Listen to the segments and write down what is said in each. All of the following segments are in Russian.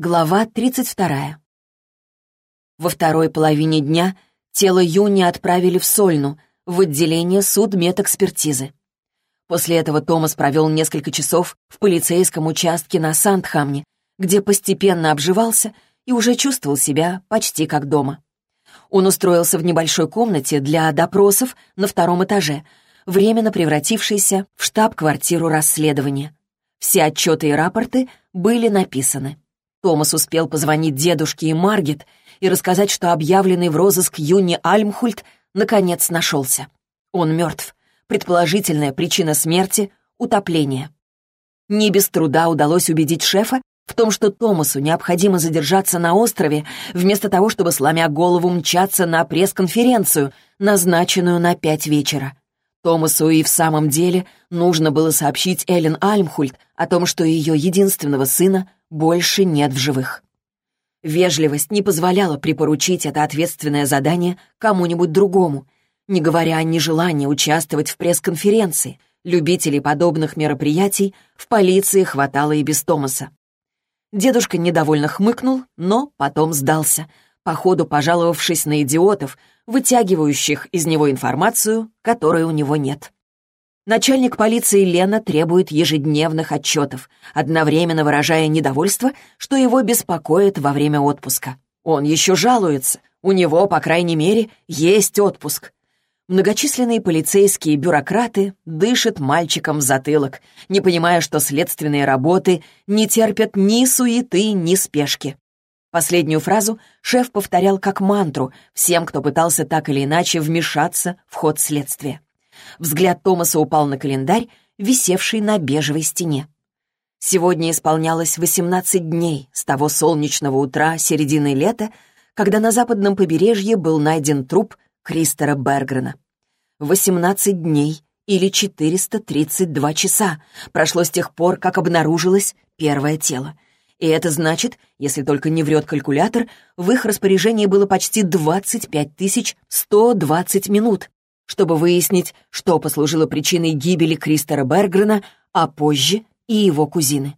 Глава 32. Во второй половине дня тело Юни отправили в Сольну, в отделение судмедэкспертизы. После этого Томас провел несколько часов в полицейском участке на Сандхамне, где постепенно обживался и уже чувствовал себя почти как дома. Он устроился в небольшой комнате для допросов на втором этаже, временно превратившейся в штаб-квартиру расследования. Все отчеты и рапорты были написаны. Томас успел позвонить дедушке и Маргет и рассказать, что объявленный в розыск Юни Альмхульт наконец нашелся. Он мертв. Предположительная причина смерти — утопление. Не без труда удалось убедить шефа в том, что Томасу необходимо задержаться на острове, вместо того, чтобы, сломя голову, мчаться на пресс-конференцию, назначенную на пять вечера. Томасу и в самом деле нужно было сообщить Эллен Альмхульт о том, что ее единственного сына больше нет в живых. Вежливость не позволяла припоручить это ответственное задание кому-нибудь другому, не говоря о нежелании участвовать в пресс-конференции. Любителей подобных мероприятий в полиции хватало и без Томаса. Дедушка недовольно хмыкнул, но потом сдался, походу пожаловавшись на идиотов, вытягивающих из него информацию, которой у него нет. Начальник полиции Лена требует ежедневных отчетов, одновременно выражая недовольство, что его беспокоит во время отпуска. Он еще жалуется. У него, по крайней мере, есть отпуск. Многочисленные полицейские бюрократы дышат мальчиком в затылок, не понимая, что следственные работы не терпят ни суеты, ни спешки. Последнюю фразу шеф повторял как мантру всем, кто пытался так или иначе вмешаться в ход следствия. Взгляд Томаса упал на календарь, висевший на бежевой стене. Сегодня исполнялось 18 дней с того солнечного утра середины лета, когда на западном побережье был найден труп Кристера Бергрена. 18 дней или 432 часа прошло с тех пор, как обнаружилось первое тело — и это значит, если только не врет калькулятор, в их распоряжении было почти 25 120 минут, чтобы выяснить, что послужило причиной гибели Кристера Бергрена, а позже и его кузины.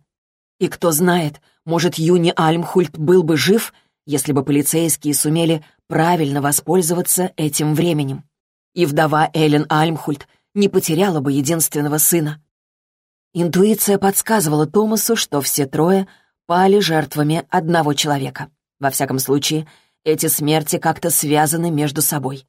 И кто знает, может, Юни Альмхульт был бы жив, если бы полицейские сумели правильно воспользоваться этим временем. И вдова Эллен Альмхульт не потеряла бы единственного сына. Интуиция подсказывала Томасу, что все трое пали жертвами одного человека. Во всяком случае, эти смерти как-то связаны между собой.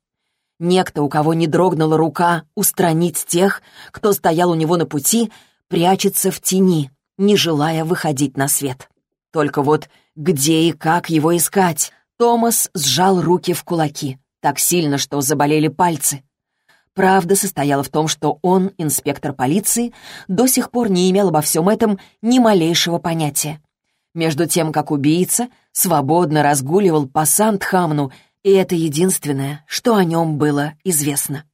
Некто, у кого не дрогнула рука устранить тех, кто стоял у него на пути, прячется в тени, не желая выходить на свет. Только вот где и как его искать? Томас сжал руки в кулаки, так сильно, что заболели пальцы. Правда состояла в том, что он, инспектор полиции, до сих пор не имел обо всем этом ни малейшего понятия между тем как убийца свободно разгуливал по Сандхамну, и это единственное, что о нем было известно.